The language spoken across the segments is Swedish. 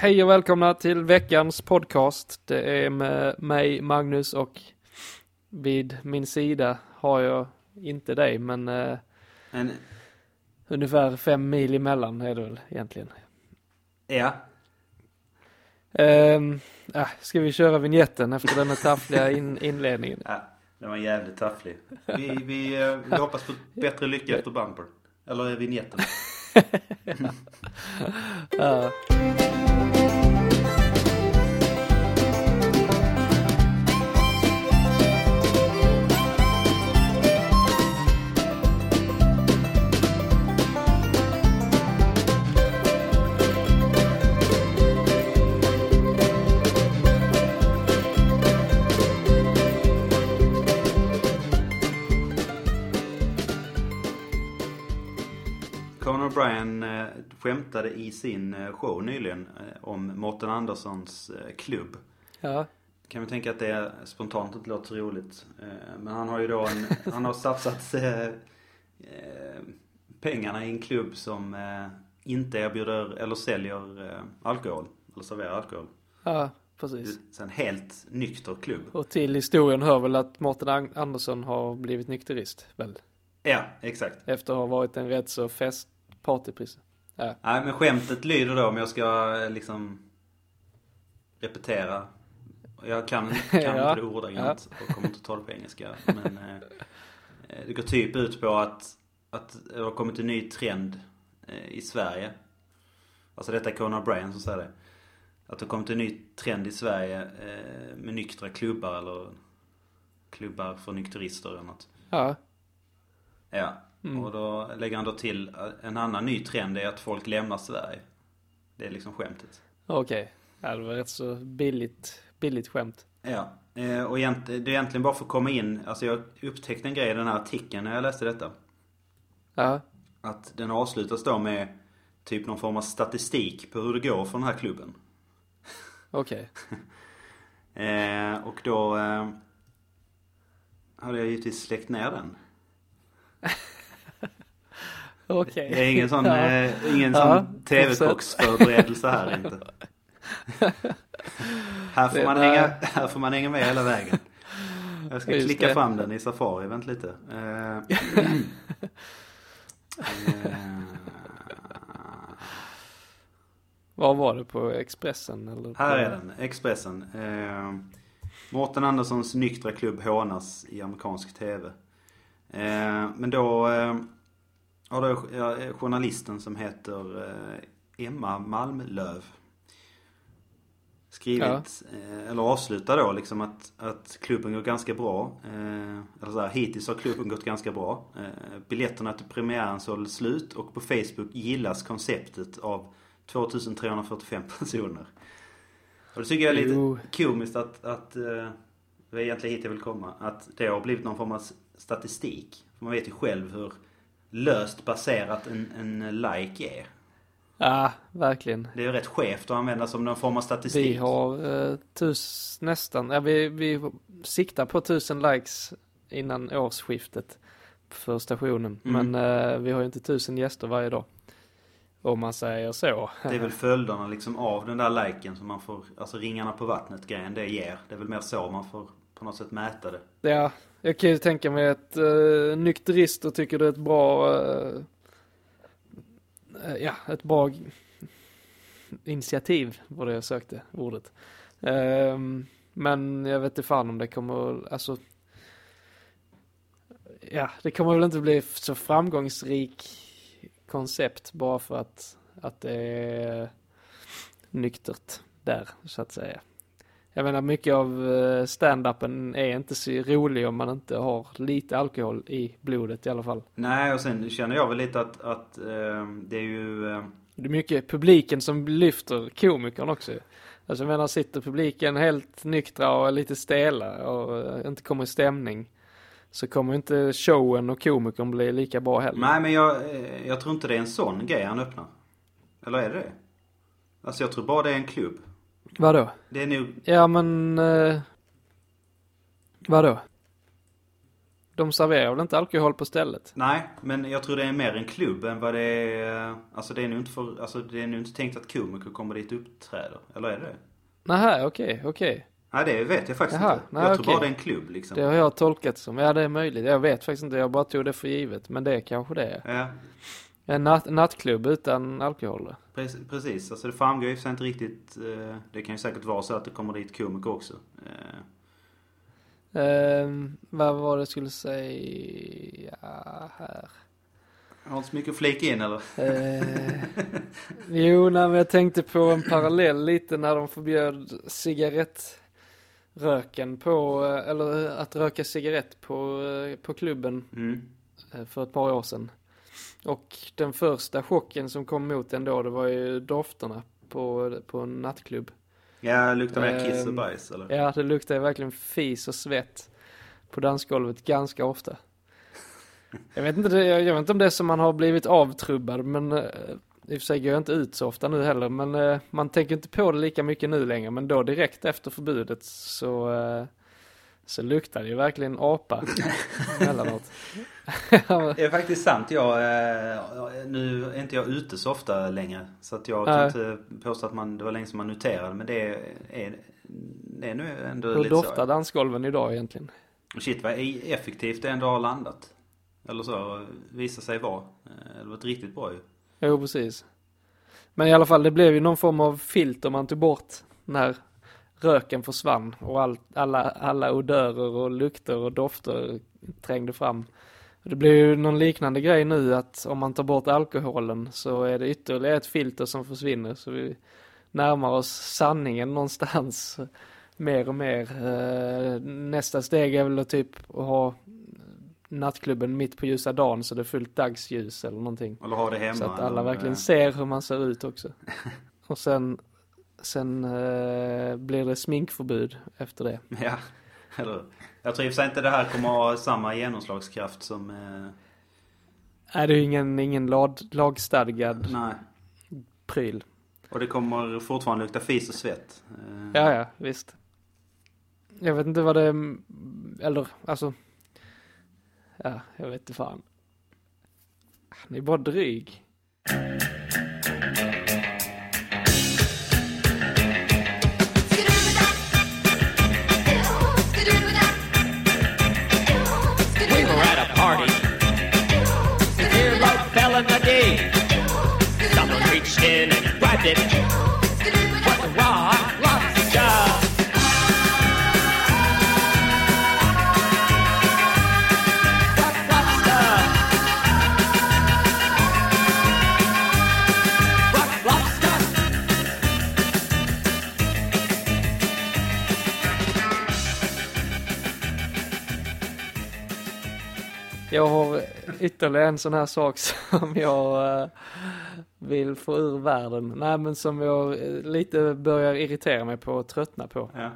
Hej och välkomna till veckans podcast. Det är med mig, Magnus, och vid min sida har jag inte dig, men eh, ungefär fem mil emellan är det väl egentligen. ja, Ehm, äh, ska vi köra vignetten efter den här taffliga in inledningen? ja, den var jävligt tafflig. Vi, vi, eh, vi hoppas på bättre lycka efter bumper. Eller vignetten. Ja. Skämtade i sin eh, show nyligen eh, om Mårten Anderssons eh, klubb. ja, Kan vi tänka att det spontant inte låter så roligt. Men han har ju då en, han har satsat pengarna i en klubb som inte erbjuder eller säljer alkohol. Eller serverar alkohol. ja, precis. Så en helt nykter klubb. Och till historien hör väl att Mårten Andersson har blivit nykterist, väl? Ja, exakt. Efter att ha varit en rätt så fest partyprisse. Ja, Nej men skämtet lyder då om jag ska eh, liksom repetera. Jag kan, kan Ja, inte det ordagrant och kommer inte ta det på engelska. Men eh, eh, det går typ ut på att, att det har kommit en ny trend eh, i Sverige. Alltså detta är Conan O'Brien som säger det. Att det har kommit en ny trend i Sverige eh, med nyktra klubbar eller klubbar för nykterister eller något. ja, Ja, Mm. och då lägger han då till eh, en annan ny trend är att folk lämnar Sverige. Det är liksom skämtet. okej. Ja, det var rätt så billigt, billigt skämt. Ja, eh, och det är egentligen bara för att komma in, alltså jag upptäckte en grej i den här artikeln när jag läste detta. Ja, Att den avslutas då med typ någon form av statistik på hur det går för den här klubben. okej. Eh, och då hade jag givetvis släckt ner den. Okej. Det är ingen sån, Ja. eh, ingen Ja, sån TV-kocksförberedelse här inte. här, får Det man där- hänga, här får man hänga med hela vägen. Jag ska Just klicka det. fram den i Safari, vänt lite. Eh, Vad var det på Expressen? Eller här är den, Expressen. Eh, Mårten Anderssons nyktra klubb hånas i amerikansk TV. Eh, men då eh, har då ja, journalisten som heter eh, Emma Malmlöv skrivit, eh, eller avslutar då liksom att, att klubben går ganska bra. Eh, eller så här, hittills har klubben gått ganska bra. Biljetterna till premiären såldes slut och på Facebook gillas konceptet av 2345 personer. Och det tycker jag är lite Jo. komiskt att, att det är egentligen hit jag vill komma. Att det har blivit någon form av statistik. För man vet ju själv hur löst baserat en, en like är. Ja, verkligen. Det är ju rätt skevt att använda som någon form av statistik. Vi har eh, tus, nästan, ja vi, vi siktar på tusen likes innan årsskiftet för stationen. Mm. Men eh, vi har ju inte tusen gäster varje dag. Om man säger så. Det är väl följderna liksom av den där liken som man får, alltså ringarna på vattnet grejen det ger. Det är väl mer så man får på något sätt mäta det. Ja, jag kan ju tänka mig att uh, nykterister tycker det är ett bra, Uh, ja, ett bra initiativ var det jag sökte, ordet. Ehm, men jag vet inte fan om det kommer, alltså, ja, det kommer väl inte bli så framgångsrik koncept bara för att, att det är nyktert där, så att säga. Jag menar mycket av eh, stand-upen är inte så rolig om man inte har lite alkohol i blodet i alla fall. Nej och sen känner jag väl lite att, att eh, det är ju... Eh, Det är mycket publiken som lyfter komikern också. Alltså jag menar sitter publiken helt nyktra och lite stela och inte kommer i stämning. Så kommer inte showen och komikern bli lika bra heller. nej men jag, jag tror inte det är en sån grej han öppnar. Eller är det det? Alltså jag tror bara det är en klubb. Vadå? Det är nog... Ja men... Eh, vadå? De serverar väl inte alkohol på stället? Nej, men jag tror det är mer en klubb än vad det är... Alltså det är nog inte, för, alltså, det är nog inte tänkt att komiker kommer dit och uppträder. Eller är det? Nähä, okej, okej. Nej, det vet jag faktiskt Jaha, inte. nej, jag tror okej. bara det är en klubb liksom. Det har jag tolkat som. Ja, det är möjligt. Jag vet faktiskt inte. Jag bara tog det för givet. Men det är kanske det är. Ja, En natt, nattklubb utan alkohol. precis. precis. Alltså det framgår ju inte riktigt. Eh, det kan ju säkert vara så att det kommer dit komiker också. Eh, Ehm, vad var det jag skulle säga här? har inte så mycket att flika in eller? Eh, jo, nej, men jag tänkte på en parallell lite när de förbjöd cigarettröken på, eh, eller att röka cigarett på, eh, på klubben Mm. eh, för ett par år sedan. Och den första chocken som kom mot en då, det var ju dofterna på, på en nattklubb. Ja, luktar mer kiss och Ehm, bajs eller? Ja, det luktar ju verkligen fis och svett på dansgolvet ganska ofta. Jag vet inte, det, jag vet inte om det är som man har blivit avtrubbad, men eh, i och för sig går jag inte ut så ofta nu heller, men eh, man tänker inte på det lika mycket nu längre. Men då direkt efter förbudet så, eh, så luktar det ju verkligen apa emellanåt. Det är faktiskt sant. Jag, eh, nu är inte jag ute så ofta längre. Så att jag kan Nej. inte påstå att man, det var länge som man noterade. Men det är, det är nu ändå Hur lite doftar så. dansgolven idag egentligen? Shit vad effektivt det ändå har landat. Eller så, visar sig vara. Eh, Det var ett riktigt bra ju. Jo, precis. Men i alla fall, det blev ju någon form av filter man tog bort när röken försvann och all, alla, alla odörer och lukter och dofter trängde fram. Det blir ju någon liknande grej nu att om man tar bort alkoholen så är det ytterligare ett filter som försvinner så vi närmar oss sanningen någonstans mer och mer. Eh, Nästa steg är väl att typ att ha nattklubben mitt på ljusa dagen så det är fullt dagsljus eller någonting. Eller ha det hemma. Så att alla verkligen eh, ser hur man ser ut också. Och sen, sen eh, blir det sminkförbud efter det. Ja, eller Jag tror i och för sig inte det här kommer ha samma genomslagskraft som... Eh, Nej, det är ju ingen, ingen lag, lagstadgad nej. pryl. Och det kommer fortfarande lukta fis och svett. Eh, Ja, ja, visst. Jag vet inte vad det, eller alltså. Ja, jag vet inte fan. Han är bara dryg. Ytterligare en sån här sak som jag eh, vill få ur världen. Nej, men som jag eh, lite börjar irritera mig på och tröttna på. Ja.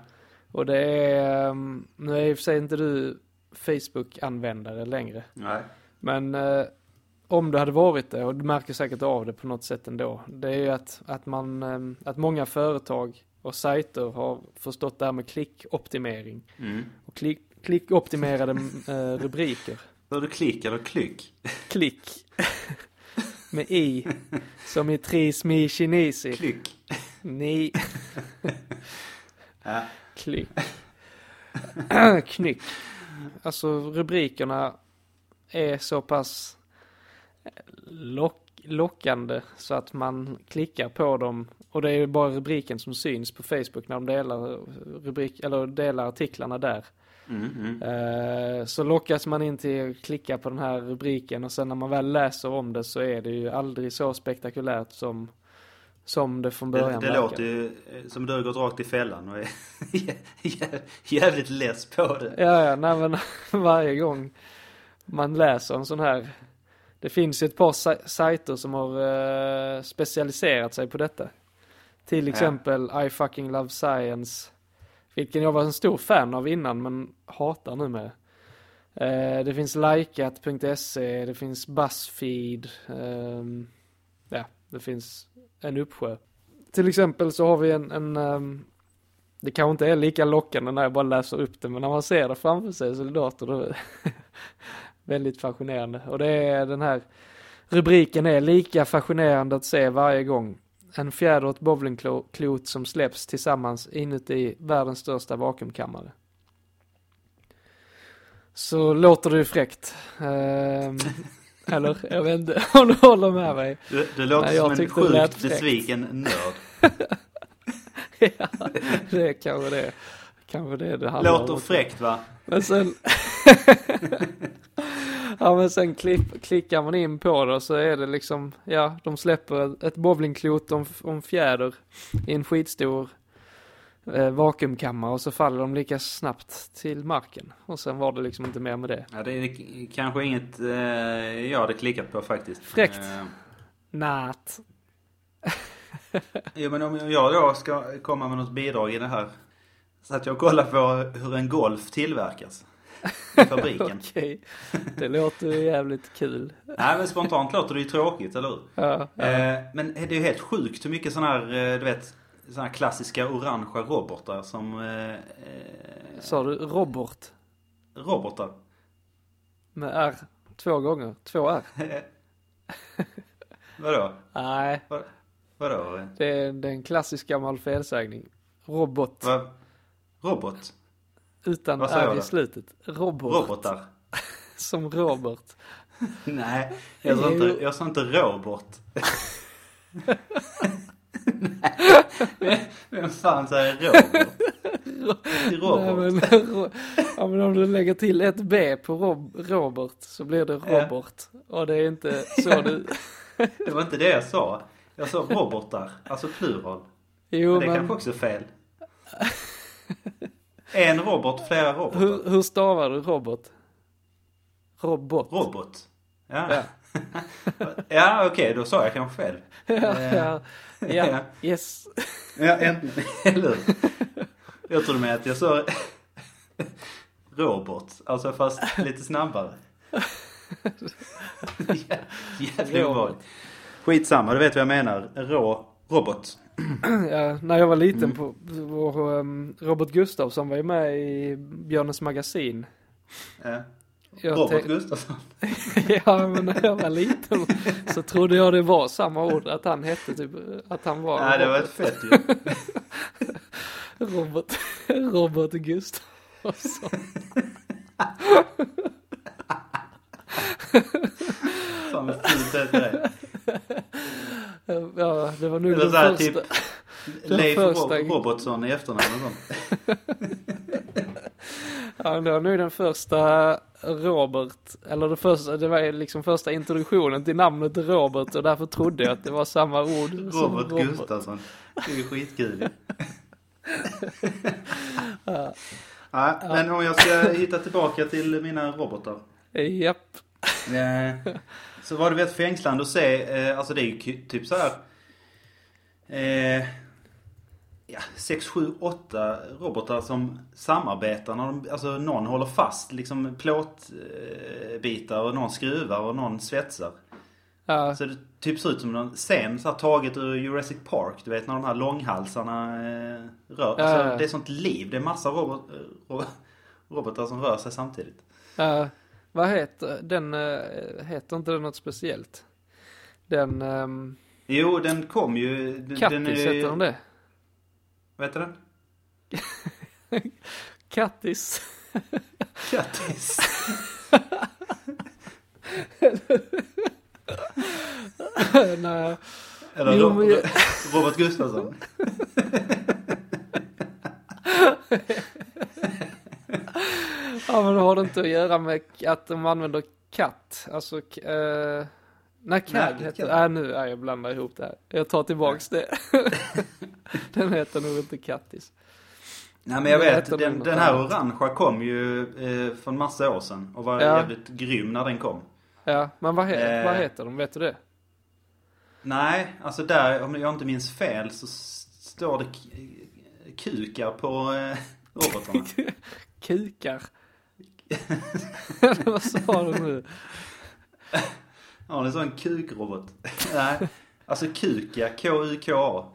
Och det är, eh, nu är i och för sig inte du Facebook-användare längre. Nej. Men eh, om du hade varit det, och du märker säkert av det på något sätt ändå. Det är ju att, att man, eh, att många företag och sajter har förstått det här med klickoptimering. Mm. Och klick, klickoptimerade eh, rubriker. Hör du klick eller klyck? Klick. med i. Som i tris mi kinesi. Klyck. Ni. Ja. Klick. Knyck. Alltså rubrikerna är så pass lock, lockande så att man klickar på dem. Och det är ju bara rubriken som syns på Facebook när de delar, rubrik, eller delar artiklarna där. Mm, mm. Eh, Så lockas man in till att klicka på den här rubriken och sen när man väl läser om det så är det ju aldrig så spektakulärt som, som det från början Det, det låter ju eh, som du har gått rakt i fällan och är jä- jävligt less på det. Ja, ja, nej men varje gång man läser en sån här. Det finns ju ett par sa- sajter som har eh, specialiserat sig på detta. Till Ja. exempel I fucking love science. Vilken jag var en stor fan av innan men hatar nu med. Eh, det finns likat.se, det finns Buzzfeed. Eh, ja, det finns en uppsjö. Till exempel så har vi en, en um, Det kanske inte är lika lockande när jag bara läser upp det, men när man ser det framför sig så är det dator, då det väldigt fascinerande. Och det är den här rubriken är lika fascinerande att se varje gång. En fjäder och ett bowlingklot som släpps tillsammans inuti världens största vakuumkammare. Så låter det ju fräckt. Ehm, eller? Jag vet inte om du håller med mig. Du, du låter jag som en sjukt besviken nörd. ja, det är kanske det. Kanske det det handlar om. Låter fräckt va? Men sen... ja men sen klipp, klickar man in på det och så är det liksom, ja de släpper ett- bowlingklot om, om fjäder i en skitstor eh, vakuumkammare och så faller de lika snabbt till marken. Och sen var det liksom inte mer med det. Ja, det är kanske inget eh, jag hade klickat på faktiskt. Fräckt. Eh, Nat. Jo men om jag då ska komma med något bidrag i det här. Så att jag kollar på hur en Golf tillverkas. I fabriken. Okej, det låter ju jävligt kul. Nej men spontant låter det ju tråkigt, eller hur? Ja, ja. Eh, men det är ju helt sjukt hur mycket sådana här, eh, du vet, sådana här klassiska orangea robotar som... Eh, eh, Sa du robot robotar. med R två gånger? Två R? Vadå? Nej, Vadå? det är, det är en klassisk gammal felsägning. Robot. Va? Robot? Utan Vad sa jag R i slutet. Robot. Robotar? Som Robert. Nej, jag sa inte, jag sa inte robot. Nej, vem fan säger robot? Till Nej, men, ja, men om du lägger till ett B på Rob, Robert så blir det Ja. Robert. Och det är inte så du... Det var inte det jag sa. Jag sa robotar, alltså plural. Jo Men det är men kanske också är fel. En robot, flera robotar. hur, hur stavar du Robot? Robot. Robot. Ja, Ja. ja okej, då sa jag kanske fel. Ja, ja, ja, yes. Ja, äntligen. Eller? Jag trodde med att jag sa robot. Alltså fast lite snabbare. Jä- Jävla Robot. obehagligt. Skitsamma, du vet vad jag menar. Rå, robot. Ja, när jag var liten Mm. på, på um, Robert Gustafsson var ju med i Björnes magasin. Ja. Jag Robert Gustafsson. ja men när jag var liten så trodde jag det var samma ord. Att han hette typ, att han var Nej, det var ett fett ju. Robert, Robert Gustafsson. Fan vad fult det är. Ja, det var nog Eller den första. typ Leif första- Rob- Robertsson i efternamn och sånt. Ja, det var nog den första Robert, eller det första, det var liksom första introduktionen till namnet Robert och därför trodde jag att det var samma ord som Robert Gustafsson. Det är ju skitkul ju. Ja, men om jag ska hitta tillbaka till mina robotar. Japp. Eh, Så var det väldigt fängslande att se, eh, alltså det är ju typ så här. Eh, ja, 6, 7, 8 robotar som samarbetar. När de, alltså någon håller fast liksom plåtbitar bitar och någon skruvar och någon svetsar. Ja, Så det typ ser ut som en scen så här, taget ur Jurassic Park. Du vet när de här långhalsarna eh, rör. Ja, Alltså, ja. det är sånt liv. Det är massa robot, eh, ro, robotar som rör sig samtidigt. ja. Vad heter den, eh, heter inte den något speciellt? Den, um, Jo, den kom ju... Den, Kattis är- heter den det? Vad heter den? Kattis. Kattis. Nej. Eller Jo, men Robert Gustafsson. Ja men har det inte att göra med att de använder katt. Alltså, eh, nej CAD heter. Nej nu, nej, jag blandar ihop det här. Jag tar tillbaks det. den heter nog inte Kattis. Nej men jag Vad vet, den, den? den här orangea kom ju eh, för en massa år sedan. Och var Ja. jävligt grym när den kom. Ja, men vad, he- Eh. vad heter de? Vet du det? Nej, alltså där, om jag inte minns fel så står det kukar på eh, robotarna. Kukar. vad sa du nu? Ja, det är en sån kukrobot. Nej, alltså kuka, K-U-K-A.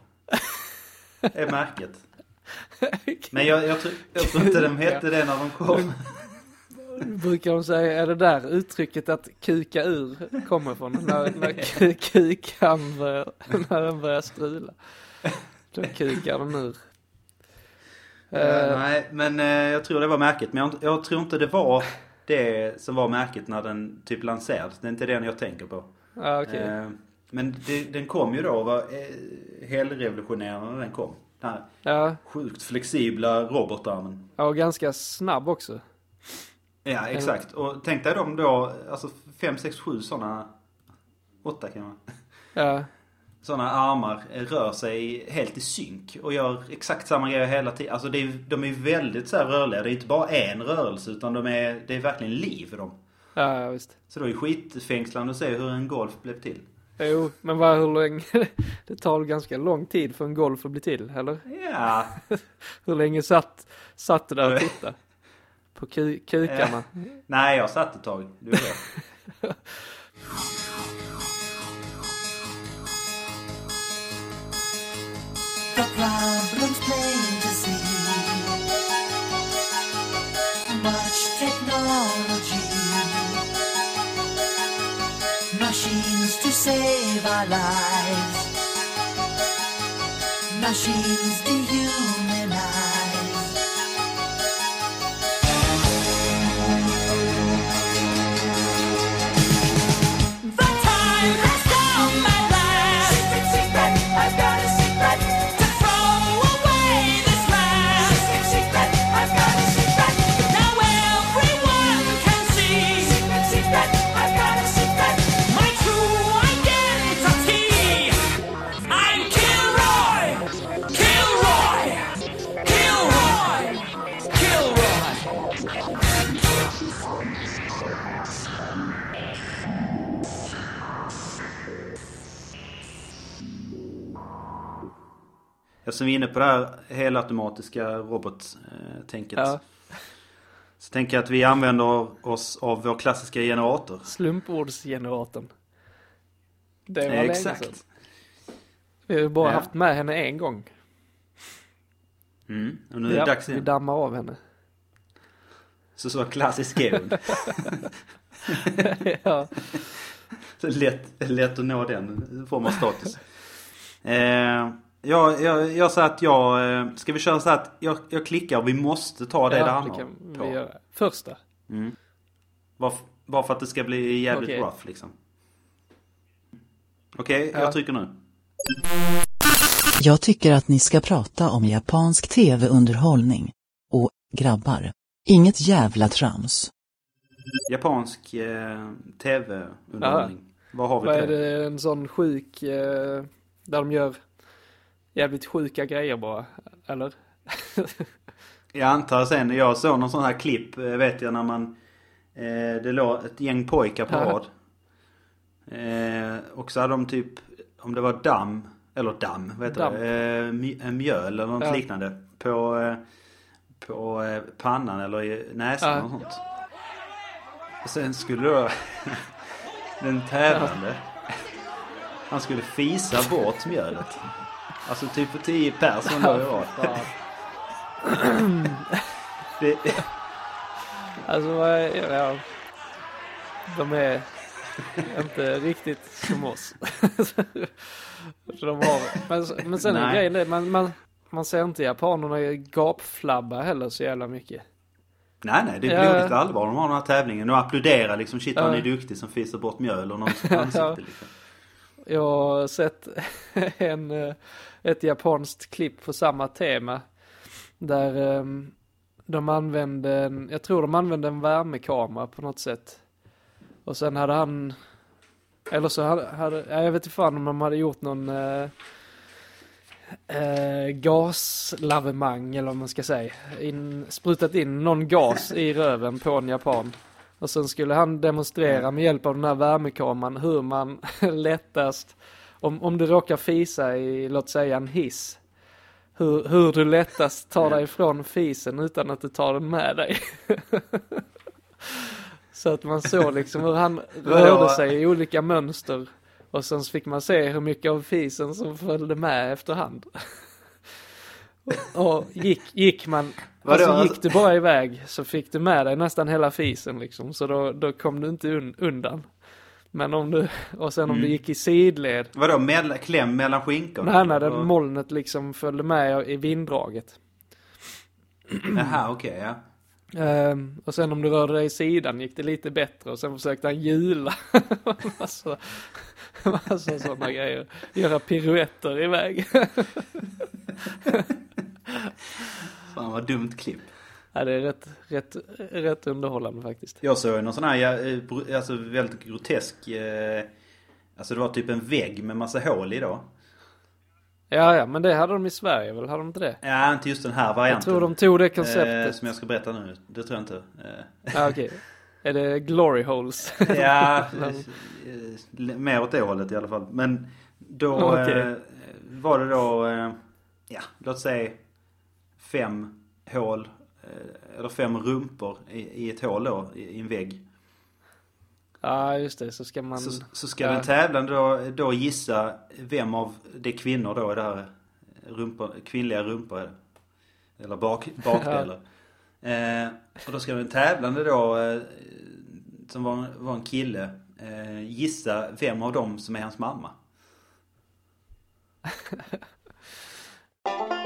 Är märket. Men jag, jag, tror, jag tror inte de hette det när de kom. Brukar de säga, är det där uttrycket att kuka ur kommer från? När, när ku- kukan när den börjar strula. Då kukar den ur. Eh, Eh, nej, men eh, jag tror det var märket. Men jag, jag tror inte det var det som var märket när den typ lanserades. Det är inte den jag tänker på. ja, okej. Eh, men det, den kom ju då och var eh, helrevolutionerande när den kom. Den här Ja, sjukt flexibla robotarmen. ja, och ganska snabb också. Ja, exakt. Och tänk dig de då, alltså 5, 6, 7 sådana, 8 kan man. Ja, Sådana armar rör sig helt i synk och gör exakt samma grejer hela tiden. Alltså är, de är väldigt så rörliga. Det är inte bara en rörelse utan de är, det är verkligen liv i dem. ja, ja visst. Så det är skitfängslande att se hur en golf blev till. Jo, men vad, hur länge? Det tar ganska lång tid för en golf att bli till, eller? Ja, Hur länge satt, satt du där och tittade? På ku, kukarna? nej jag satt ett tag. Du vet. Our lives. Machines dehumanize. Eftersom vi är inne på det här helautomatiska robottänket. Ja, Så tänker jag att vi använder oss av vår klassiska generator. slumpordsgeneratorn. Det var Eh, länge sedan. Vi har bara Ja. haft med henne en gång. Mm. Och nu är det Ja, dags vi igen. dammar av henne. Så så klassisk är hon. ja, lätt, lätt att nå den form av status. Eh, jag, jag, jag sa att jag, eh, ska vi köra så att jag, jag klickar och vi måste ta det ja, det handlar om. vi på. göra. Första. Bara, f- bara för att det ska bli jävligt Okej. rough liksom. Okej, Ja. jag trycker nu. Jag tycker att ni ska prata om japansk tv-underhållning. Och, grabbar, inget jävla trams. Japansk eh, tv-underhållning. Vad har vi Vad är det, en sån sjuk, eh, där de gör jävligt sjuka grejer bara, eller? Jag antar sen, jag såg någon sån här klipp, eh, vet jag när man eh, Det låg ett gäng pojkar på rad. Eh, och så hade de typ, om det var damm, eller damm, vad heter det? Eh, eh, mjöl eller något Ja. liknande. På, eh, på pannan eller i näsan Ja. och sånt. Och sen skulle då den tävlande, han skulle fisa bort mjölet. Alltså typ på 10 pers som låg i rad. Det, Alltså, ja, de är inte riktigt som oss. De har, men, men sen är grejen det, man, man, man ser inte japanerna gapflabba heller så jävla mycket. Nej nej, det är Ja. blodigt allvar de har den här tävlingen. Och applåderar liksom, shit han Ja. är duktig som fiser bort mjöl och någons ansikte liksom. Jag har sett en, eh, ett japanskt klipp på samma tema. Där ehm, de använde, en, jag tror de använde en värmekamera på något sätt. Och sen hade han, eller så hade, hade jag vet inte fan om de hade gjort någon eh, eh, gaslavemang eller vad man ska säga. In, sprutat in någon gas i röven på en japan. Och sen skulle han demonstrera med hjälp av den här värmekameran hur man lättast, om, om du råkar fisa i, låt säga en hiss, hur, hur du lättast tar dig ifrån fisen utan att du tar den med dig. Så att man såg liksom hur han rörde sig i olika mönster. Och sen fick man se hur mycket av fisen som följde med efterhand. Och gick, gick man, Vadå, alltså alltså- gick du bara iväg så fick du med dig nästan hela fisen liksom. Så då, då kom du inte un, undan. Men om du, och sen om Mm. du gick i sidled, Vadå, med, kläm mellan skinkorna? när, när det Och- molnet liksom följde med i vinddraget. Jaha, okej, ja. Ehm, och sen om du rörde dig i sidan gick det lite bättre och sen försökte han hjula. massa, massa sådana grejer. Göra piruetter iväg. Fan vad dumt klipp. Ja, det är rätt, rätt, rätt underhållande faktiskt. Jag såg någon sån här, eh, alltså väldigt grotesk, eh, alltså det var typ en vägg med massa hål i då. Ja, ja, men det hade de i Sverige väl? Hade de inte det? Ja, inte just den här Jag varianten. tror de tog det eh, konceptet. Som jag ska berätta nu. Det tror jag inte. Eh, Ja, okej. Är det glory holes? Ja, eh, mer åt det hållet i alla fall. Men då Okej. eh, var det då, eh, ja, låt säga fem hål, eh, eller fem rumpor i, i ett hål då, i, i en vägg. Ja, just det. Så ska man... Så, så ska ja. den tävlande då, då gissa vem av de kvinnor då i det här rumpor, kvinnliga rumpor är. Eller bak, bakdelar. eh, och då ska den tävlande då, eh, som var, var en kille, eh, gissa vem av dem som är hans mamma.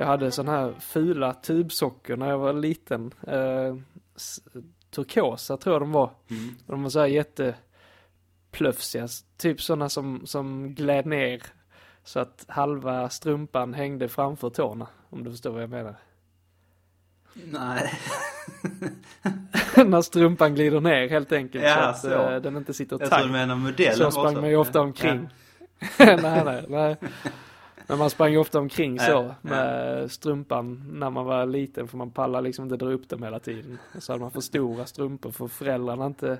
Jag hade sån här fula tubsocker när jag var liten. Eh, turkosa tror jag de var. Mm. De var så här jätteplufsiga. Typ sådana som, som gled ner. Så att halva strumpan hängde framför tårna. Om du förstår vad jag menar. Nej. när strumpan glider ner helt enkelt. Ja, så att så. eh, den inte sitter Jag tror du tajt. menar modellen Så sprang man ju ofta Ja. omkring. nej, nej, nej. Men man sprang ju ofta omkring så med strumpan när man var liten för man pallar liksom inte dra upp dem hela tiden. Så hade man för stora strumpor för föräldrarna inte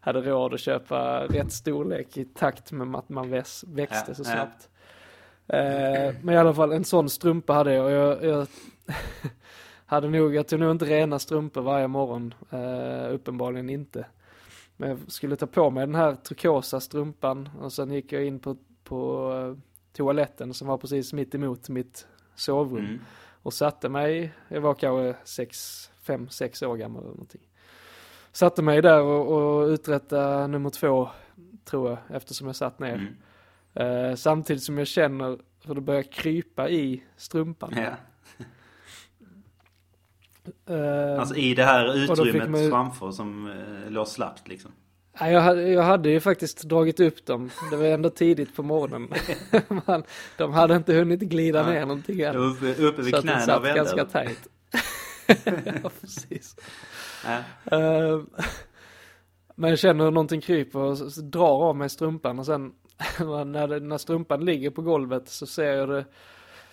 hade råd att köpa rätt storlek i takt med att man växte så snabbt. Eh, men i alla fall en sån strumpa hade jag och jag, jag hade nog, jag tog nog inte rena strumpor varje morgon. Eh, uppenbarligen inte. Men jag skulle ta på mig den här turkosa strumpan och sen gick jag in på, på eh, toaletten som var precis mitt emot mitt sovrum. Mm. Och satte mig, jag var kanske sex, fem, sex år gammal eller någonting. Satte mig där och, och uträtta nummer två, tror jag, eftersom jag satt ner. Mm. Eh, samtidigt som jag känner hur det börjar krypa i strumpan. Ja. Eh, Alltså i det här utrymmet man framför som eh, låg slappt liksom. Ja, jag, hade, jag hade ju faktiskt dragit upp dem. Det var ändå tidigt på morgonen. Man, de hade inte hunnit glida ner någonting än. Uppe, uppe vid Så att knäna satt ganska tajt. ja, precis. Ja. Eh, men jag känner hur någonting kryper och drar av mig strumpan och sen när, det, när strumpan ligger på golvet så ser jag det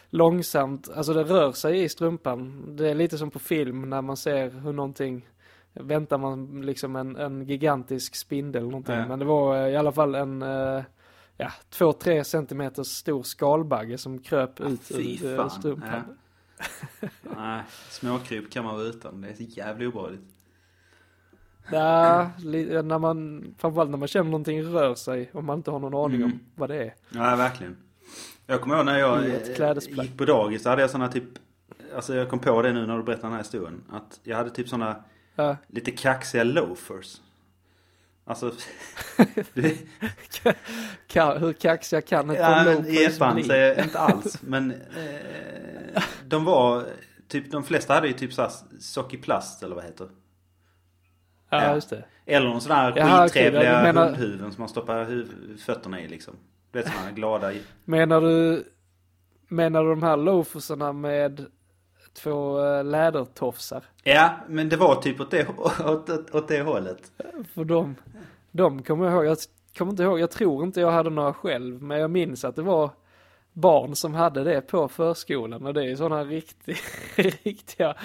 långsamt, alltså det rör sig i strumpan. Det är lite som på film när man ser hur någonting väntar man liksom en, en gigantisk spindel eller någonting. Ja. Men det var eh, i alla fall en eh, ja, två, tre centimeters stor skalbagge som kröp ut Fy ur eh, strumpan. Nej, småkryp kan man vara utan. Det är så jävla obehagligt. Ja, när man, framförallt när man känner någonting rör sig och man inte har någon aning Mm. om vad det är. Ja, verkligen. Jag kommer ihåg när jag gick på dagis. Så hade jag såna typ... Alltså jag kom på det nu när du berättade den här historien. Att jag hade typ såna Ja, lite kaxiga loafers. Alltså... hur kaxiga kan ett ja, loafers bli? säger jag inte alls. Men eh, de var... Typ de flesta hade ju typ såhär sockerplast eller vad heter? Ja, ja. just det. Eller någon sån här skittrevliga jag menar- hundhuvuden som man stoppar huv- fötterna i liksom. Du vet här glada... Menar du, menar du de här loafersarna med två eh, lädertofsar? Ja, men det var typ åt det, åt, åt, åt det hållet. För de, de kommer jag ihåg, jag kommer inte ihåg, jag tror inte jag hade några själv, men jag minns att det var barn som hade det på förskolan och det är sådana riktiga, riktiga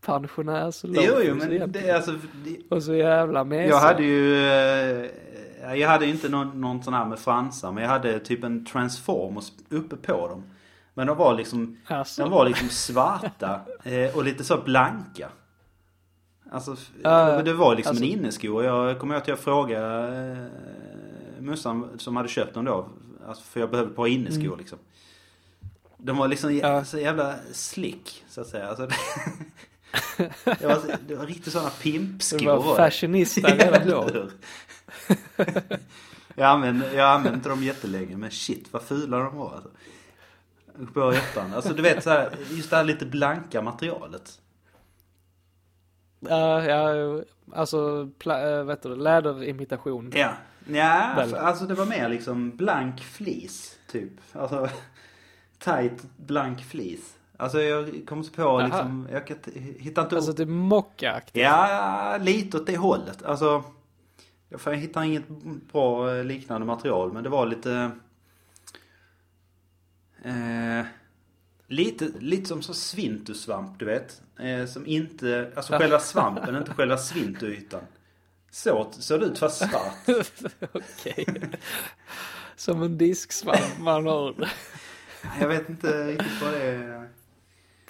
pensionärsloafers Jo, jo, men det, egentligen. alltså, det, Och så jävla mesiga. jag hade ju, eh, jag hade ju inte någon, någon sån här med fransar, men jag hade typ en transformers uppe på dem. Men de var liksom, Alltså. de var liksom svarta eh, och lite så blanka. Alltså, Ja, det var liksom alltså- en innesko och jag kommer ihåg att jag frågade eh, mussan som hade köpt dem då. Alltså, för jag behövde ett par inneskor liksom. De var liksom Mm. Ja. så jävla slick så att säga. Alltså, det, det, var, det var riktigt sådana pimpskor. Du var det. fashionista redan då. Jag, använde, jag använde dem jättelänge men shit vad fula de var alltså. På ettan. Alltså du vet så här, just det här lite blanka materialet. Ja, ja, alltså, pla, äh, vet du, läderimitation. Ja. Ja, Väl. alltså det var mer liksom blank flis typ. Alltså tight blank flis. Alltså jag kommer inte på Jaha. liksom, jag kan, hittar inte Alltså det är mockaaktigt. Ja, lite åt det hållet. Alltså, jag får- jag hittar inget bra eh, liknande material men det var lite... Eh, lite, lite som så svintusvamp du vet. Eh, som inte, alltså själva svampen, inte själva svintuytan. Så såg det ut fast svart. Okej. Som en disksvamp man har. Jag vet inte riktigt vad det är.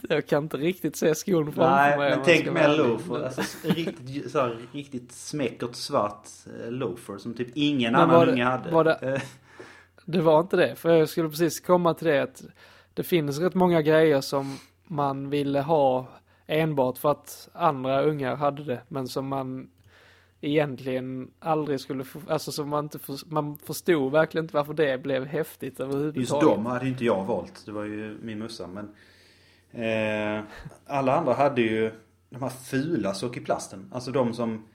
Jag kan inte riktigt se skon framför Nej, mig. om men tänk med ärlig. loafer. Alltså riktigt, så här, riktigt smäckert svart eh, loafer som typ ingen Men annan det- unge hade. var det- Eh, Det var inte det, för jag skulle precis komma till det att det finns rätt många grejer som man ville ha enbart för att andra ungar hade det, men som man egentligen aldrig skulle få, alltså som man inte, för, man förstod verkligen inte varför det blev häftigt överhuvudtaget. Just dem hade inte jag valt. Det var ju min mussa. Men eh, alla andra hade ju de här fula sockerplasten. Alltså de som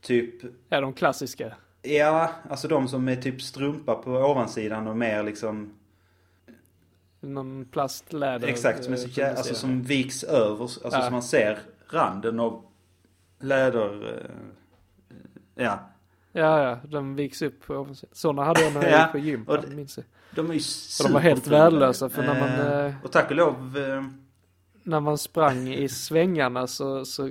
typ Ja, de klassiska. Ja, alltså de som är typ strumpa på ovansidan och mer liksom Någon plastläder. Exakt, som, är så eh, alltså som viks över. Alltså Ja. så man ser randen av läder. Eh, ja, Ja, ja, de viks upp på ovansidan. Sådana hade jag när jag Ja, gick på gym, och minns jag. de är ju Och de var helt värdelösa, för när man, eh, Och tack och lov. Eh, när man sprang i svängarna så, så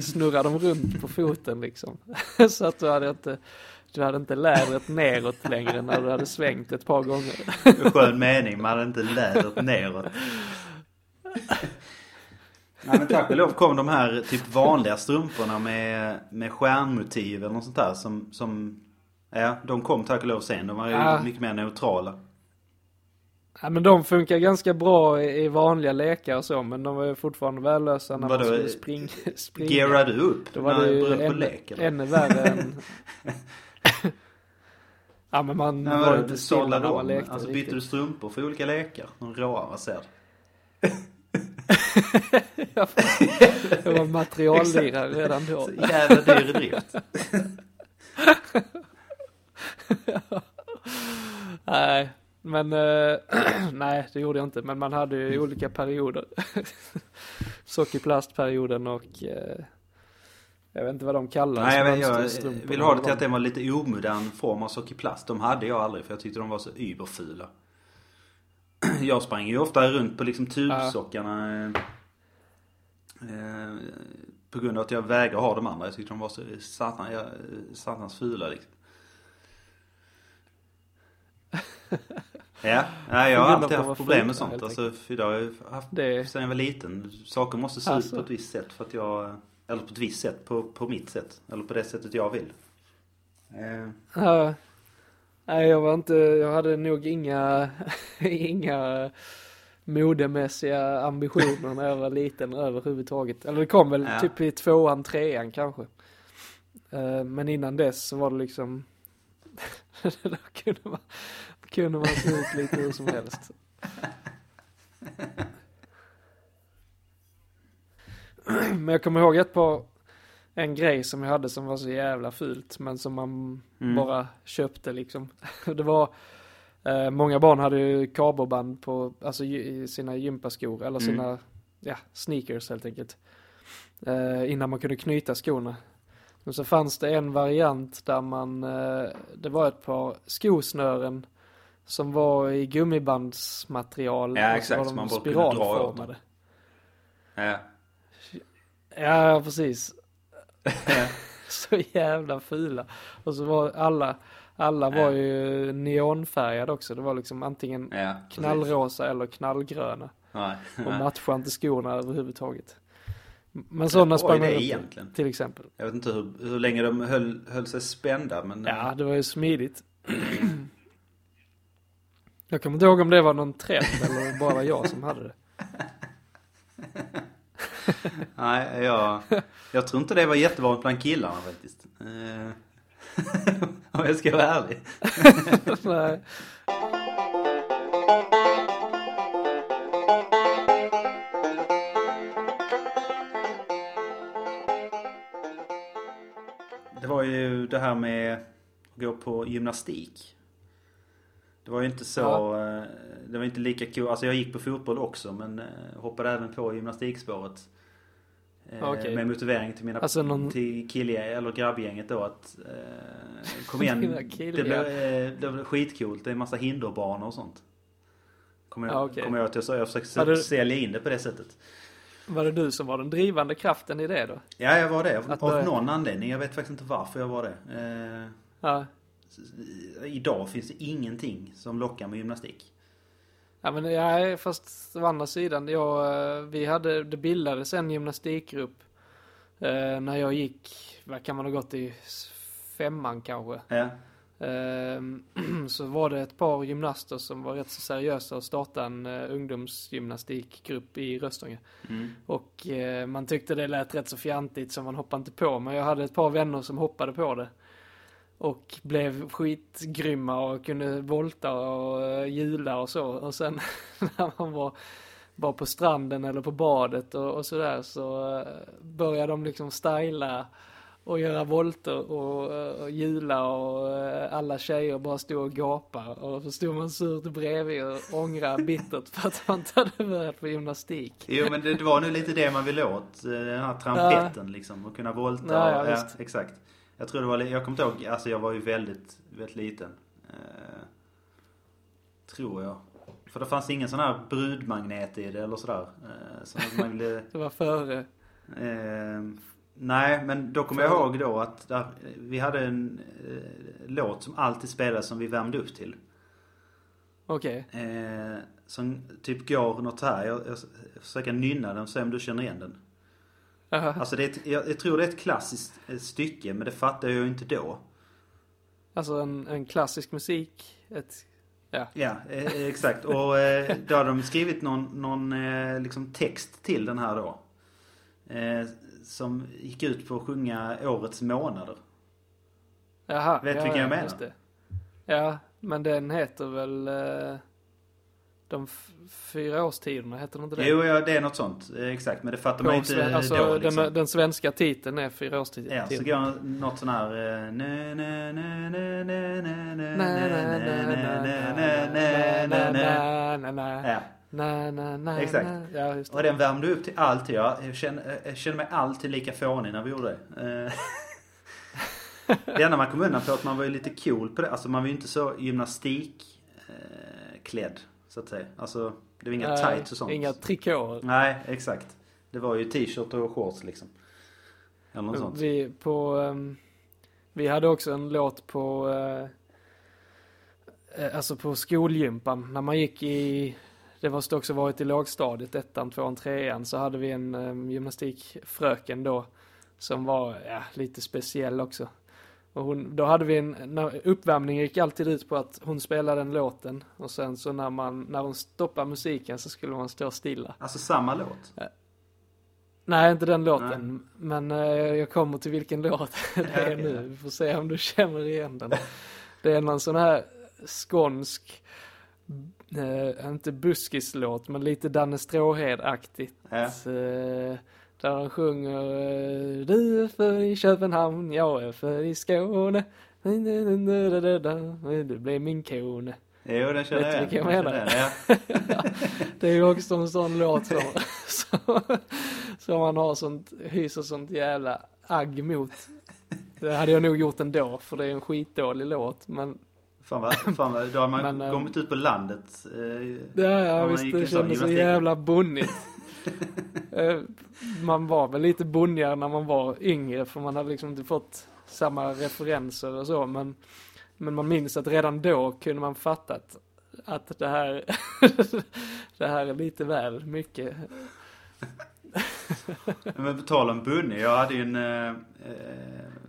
snurrade de runt på foten liksom. Så att du hade inte, du hade inte lädret neråt längre när du hade svängt ett par gånger. Skön mening, man hade inte lädret neråt. Nej men tack och lov kom de här typ vanliga strumporna med, med stjärnmotiv eller något sånt där som, som Ja, de kom tack och lov sen. De var ju Ja. mycket mer neutrala. Ja men de funkar ganska bra i vanliga lekar och så, men de var ju fortfarande värdelösa när Vadå, man skulle eh, spring, springa. Gearar du upp Då var det ju ännu värre än... ja men man Nej, var var inte stilla när man lekte Alltså bytte du strumpor för olika lekar? De råa, vad ser Jag var materiallirare redan då. Så jävla dyr drift. Nej, men eh, nej det gjorde jag inte. Men man hade ju olika perioder. Sockerplastperioden och eh, jag vet inte vad de kallas. Nej men jag vill ha det till att det var lite omodern form av sockerplast. De hade jag aldrig för jag tyckte de var så überfula. Jag sprang ju ofta runt på liksom tubsockarna. eh, Eh, på grund av att jag vägrar ha de andra. Jag tyckte de var så satan, jag, satans fula liksom. Ja, nej, jag har alltid haft problem med sånt. Alltså, jag har ju haft Det, sen jag var liten. Saker måste se ut Alltså. på ett visst sätt för att jag... Eller på ett visst sätt, på, på mitt sätt. Eller på det sättet jag vill. Ja, nej jag var inte, jag hade nog inga, inga modemässiga ambitioner när jag var liten överhuvudtaget. Eller det kom väl Ja. typ i tvåan, trean kanske. Eh, Men innan dess så var det liksom Då kunde man, kunde man se ut lite hur som helst. Men jag kommer ihåg ett par, en grej som jag hade som var så jävla fult men som man Mm. bara köpte liksom. Det var, eh, många barn hade ju kabelband på, alltså i sina gympaskor eller Mm. sina, ja, sneakers helt enkelt. Eh, innan man kunde knyta skorna. Men så fanns det en variant där man, eh, det var ett par skosnören som var i gummibandsmaterial. Ja, och så exakt, var de man bara kunde dra åt ja. Ja, precis. så jävla fula. Och så var alla, alla var ju neonfärgade också. Det var liksom antingen ja knallrosa eller knallgröna. Nej. Och matchade inte skorna överhuvudtaget. Men sådana sprang man egentligen. till exempel. Jag vet inte hur, hur länge de höll, höll sig spända men... Ja, det var ju smidigt. Jag kommer inte ihåg om det var någon trend eller bara jag som hade det. Nej, jag, jag tror inte det var jättevanligt bland killarna faktiskt. Eh, Om jag ska vara ärlig. Nej. Det var ju det här med att gå på gymnastik. Det var ju inte så, Ja. eh, det var inte lika kul. Alltså jag gick på fotboll också men eh, hoppade även på gymnastikspåret. Eh, Okej. Med motivering till mina, Alltså någon- till killgäng, eller grabbgänget då att eh, Kom igen, det blev, eh, det blev skitcoolt. Det är en massa hinderbanor och sånt. Kommer jag, Ja, okej. kommer jag att jag sa. Jag försökte du- sälja in det på det sättet. Var det du som var den drivande kraften i det då? Ja, jag var det. Att av börja- någon anledning. Jag vet faktiskt inte varför jag var det. Eh, Ja. Idag finns det ingenting som lockar med gymnastik. Ja men ja, fast å andra sidan, jag, eh, vi hade, det bildades en gymnastikgrupp eh, när jag gick, vad kan man ha gått i, femman kanske. Ja. Ehm, så var det ett par gymnaster som var rätt så seriösa och startade en uh, ungdomsgymnastikgrupp i Röstånga. Mm. Och eh, man tyckte det lät rätt så fjantigt så man hoppade inte på. Men jag hade ett par vänner som hoppade på det. Och blev skitgrymma och kunde volta och uh, hjula och så. Och sen när man var, var på stranden eller på badet och, och sådär så uh, började de liksom styla och göra volter och, eh, och hjula och eh, alla tjejer bara stod och gapade och så stod man surt bredvid och ångrade bittert för att man inte hade börjat på gymnastik. Jo men det, var nu lite det man ville åt. eh, Den här trampeten liksom. Och kunna volta. Ja, ja, och, ja, exakt. Jag tror det var, jag kommer inte ihåg, alltså jag var ju väldigt, väldigt liten. Eh, tror jag. För det fanns ingen sån här brudmagnet i det eller sådär. Eh, som man ville, Det var före. eh, nej men då kommer jag ihåg då att där, vi hade en eh, låt som alltid spelades som vi värmde upp till. Okej. Eh, som typ går något här. Jag, jag försöker nynna den och se om du känner igen den. Jaha. Alltså det är ett, jag, jag tror det är ett klassiskt eh, stycke men det fattade jag ju inte då. Alltså en, en klassisk musik. Ett, ja. Ja, eh, exakt. Och eh, då hade de skrivit någon, någon eh, liksom text till den här då. Eh, som gick ut på att sjunga årets månader. Jaha. Vet ja, vilken jag ja, menar? Ja, men den heter väl eh, de fyra årstiderna, heter de inte det? Jo, ja, det är något sånt. Exakt, men det fattar man inte alltså, då. Liksom. Den, den, svenska titeln är fyra årstiderna. Ja, så går något sån här... Exakt. Och den värmde upp till alltid. Jag kände, mig alltid lika fånig när vi gjorde det. det enda man kom undan på att man var ju lite cool på det. Alltså man var ju inte så gymnastikklädd. Eh, så att säga. Alltså det var inga Nej, tights och sånt. Inga trikåer. Nej, exakt. Det var ju t-shirt och shorts liksom. Eller något sånt. Vi, på, ehm, vi hade också en låt på, eh, alltså på skolgympan. När man gick i, det måste också varit i lågstadiet, ettan, tvåan, trean, så hade vi en um, gymnastikfröken då. Som var, ja, lite speciell också. Och hon, då hade vi en, när, uppvärmningen gick alltid ut på att hon spelade den låten. Och sen så när man, när hon stoppade musiken så skulle man stå stilla. Alltså samma låt. Nej, inte den låten. Men eh, jag kommer till vilken låt det är nu. Vi får se om du känner igen den. Det är någon sån här skånsk, eh, inte buskislåt, men lite Danne Stråhed-aktigt. Ja. Eh, där de sjunger eh, Du är född i Köpenhamn, jag är född i Skåne. Du blir min kone. Jo, den känner Vet du jag vilken jag? Ja. Det är ju också en sån låt som, som, som man har sånt, hyser sånt jävla agg mot. Det hade jag nog gjort ändå, för det är en skitdålig låt. Men Fan vad, fan vad, då har man Men, ehm, kommit ut på landet. Eh, ja, ja visst, det kändes så jävla bonnigt. Eh, man var väl lite bonnigare när man var yngre, för man hade liksom inte fått samma referenser och så. Men, men man minns att redan då kunde man fatta att, att det här, det här är lite väl mycket. Men på tal om bunny, jag hade ju en... Eh, eh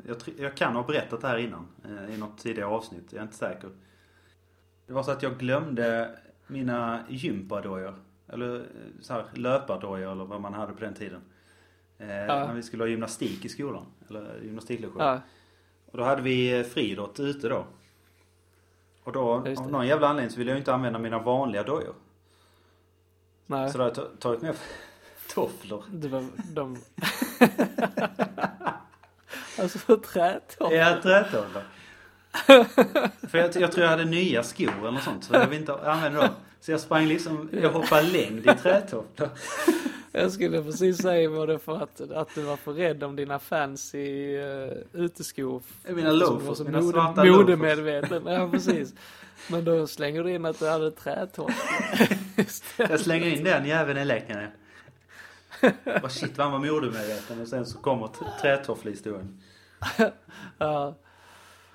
jag, jag kan ha berättat det här innan. Eh, I något tidigare avsnitt, jag är inte säker. Det var så att jag glömde mina gympadojor. Eller eh, så här löpardojor eller vad man hade på den tiden. Eh, När vi skulle ha gymnastik i skolan. Eller gymnastiklektion. Ja, Och då hade vi eh, friidrott ute då. Och då, Ja, av någon jävla anledning så ville jag inte använda mina vanliga dojor. nej. Så då har jag ta- tagit med tofflor. Det var de... alltså trätofflor. Ja, trätofflor. För jag, jag tror jag hade nya skor eller något sånt. Så jag vill inte använda dem. Så jag sprang liksom, jag hoppade längd i trätofflor. Jag skulle precis säga var det för att, att du var för rädd om dina fans i uh, uteskor. Mina Som loafers, var så mina mode, svarta modemedveten. Ja, precis. Men då slänger du in att du hade trätofflor. Jag slänger in den jäveln i leken. Och shit vad han var modemedveten. Och sen så kommer t- trätofflehistorien. Ja,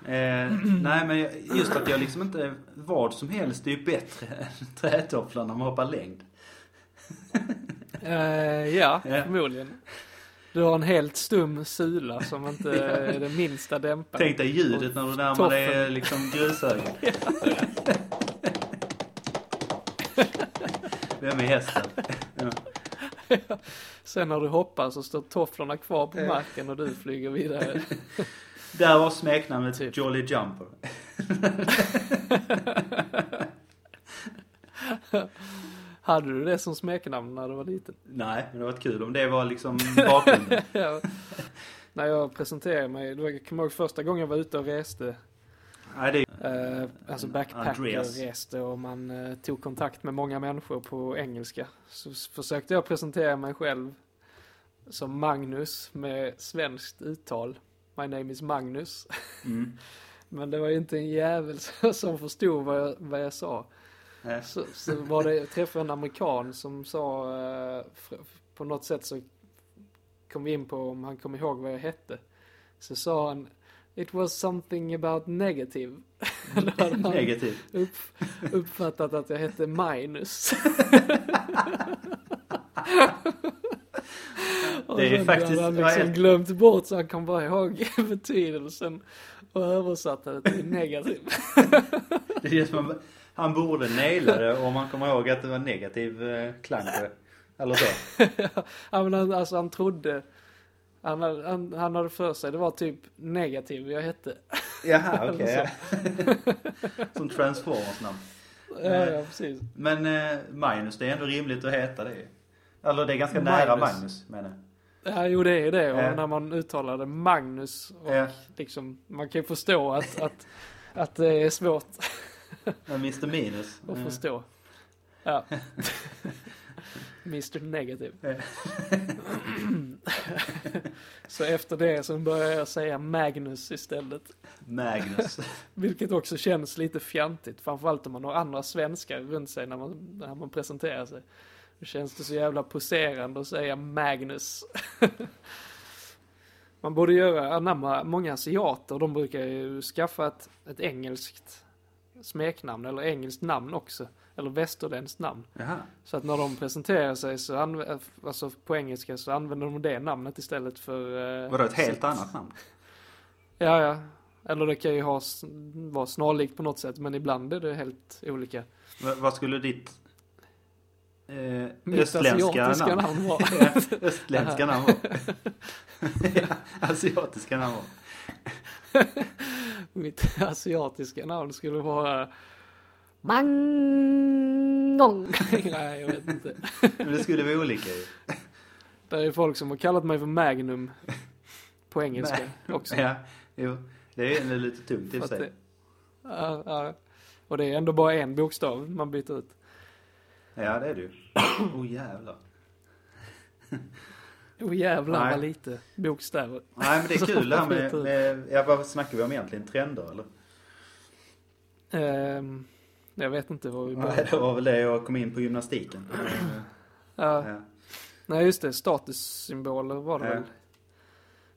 Eh, nej men just att jag liksom inte, vad som helst är ju bättre än trätofflor när man hoppar längd. Eh, ja, Ja. förmodligen. Du har en helt stum sula som inte är det minsta dämpad. Tänk dig ljudet när du närmar dig eh, liksom grushögen. Vem är hästen? Ja. Sen när du hoppar så står tofflorna kvar på marken och du flyger vidare. Där var smeknamnet Typ. Jolly Jumper. Hade du det som smeknamn när du var liten? Nej, men det var kul om det var liksom bakgrunden. Ja. När jag presenterade mig, var, jag kommer ihåg första gången jag var ute och reste. Nej, det är Eh, alltså backpacker-reste och man eh, tog kontakt med många människor på engelska. Så försökte jag presentera mig själv som Magnus med svenskt uttal. My name is Magnus. mm. Men det var ju inte en jävel som förstod vad jag, vad jag sa. Så, så var det, jag träffade en amerikan som sa, eh, på något sätt så kom vi in på om han kom ihåg vad jag hette. Så sa han, it was something about negative. Negativt. upp, uppfattat att jag hette Minus. Och Det är sen faktiskt- hade han liksom glömt bort så han kom bara ihåg betydelsen och översatte det till negativ. Det är som, han borde naila det om han kommer ihåg att det var negativ eh, klang. Eller så. ja men han, alltså han trodde, han, han, han hade för sig, det var typ negativ jag hette. Jaha, okej. Ja. Som Transformers namn. Ja, ja precis. Men eh, Magnus, det är ändå rimligt att heta det. Eller det är ganska nära Magnus. Magnus, menar jag. Ja jo det är det och Ja. när man uttalade Magnus och Ja. liksom, man kan ju förstå att, att, att det är svårt Mr Minus. att eh, förstå. Ja. Mr Negative. Ja. så efter det så började jag säga Magnus istället. Magnus. Vilket också känns lite fjantigt. Framförallt om man har andra svenskar runt sig när man, när man presenterar sig. Då känns det så jävla poserande att säga Magnus. man borde göra, anamma, många asiater, de brukar ju skaffa ett, ett engelskt smeknamn eller engelskt namn också. Eller västerländskt namn. Jaha. Så att när de presenterar sig så anv- alltså på engelska så använder de det namnet istället för... eh, Vadå, ett helt sitt- annat namn? Ja, ja. Eller det kan ju ha, vara snarlikt på något sätt, men ibland är det helt olika. Va- Vad skulle ditt eh, östländska namn? var. Östländska namn var. ja, asiatiska namn var. Mitt asiatiska namn skulle vara Mangong. Nej, jag vet inte. Men det skulle vara olika ju. Det är folk som har kallat mig för Magnum på engelska också. Ja, jo. Det är ändå lite tungt i och För sig. det- Ja, ja. Och det är ändå bara en bokstav man byter ut. Ja, det är det ju. Oh jävlar. Oh jävlar Nej. vad lite bokstäver. Nej men det är kul det här med, med ja, vad snackar vi om egentligen? Trender eller? Ehm, jag vet inte vad vi börjar. Nej, det var väl det jag kom in på gymnastiken. Ja. Ja. Nej just det, statussymboler var det Ja. väl.